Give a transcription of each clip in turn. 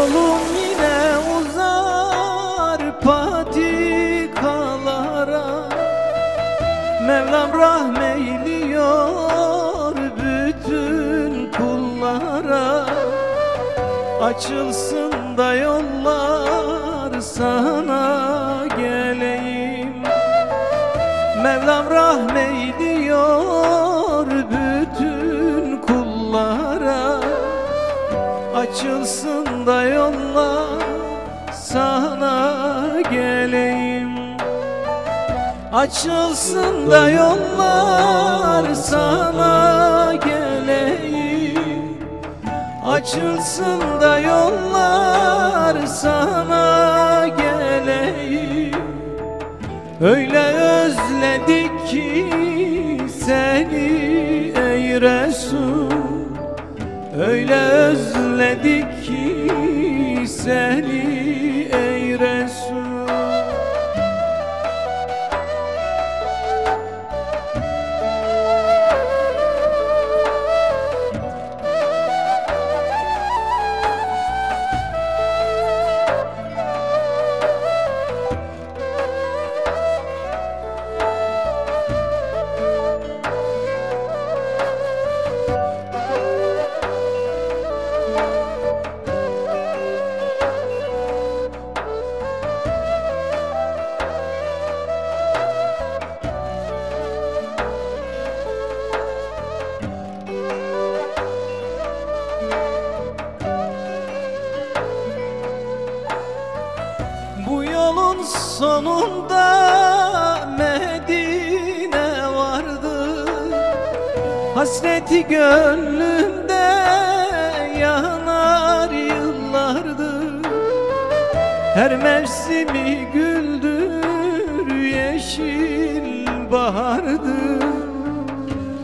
Yolum yine uzar patikalara. Mevlam rahmeyliyor bütün kullara. Açılsın da yollar sana geleyim. Mevlam rahmeyliyor bütün kullara. Açılsın da yollar sana geleyim. Açılsın da yollar sana geleyim. Açılsın da yollar sana geleyim. Öyle özledik ki seni ey Resul Öyle özledik ki seni sonunda Medine vardı. Hasreti gönlümde yanar yıllardır Her mevsimi güldür yeşil bahardır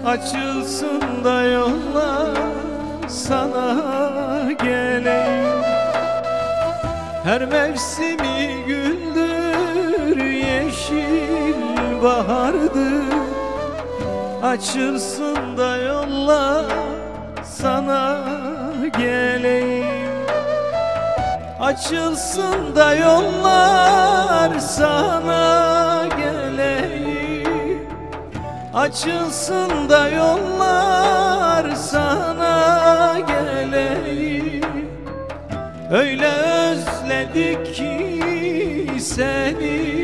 Açılsın da yollar sana geleyim her mevsimi güldür yeşil bahardır Açılsın da yollar sana geleyim. Açılsın da yollar sana geleyim. Açılsın da yollar sana geleyim. Öyle özledik ki seni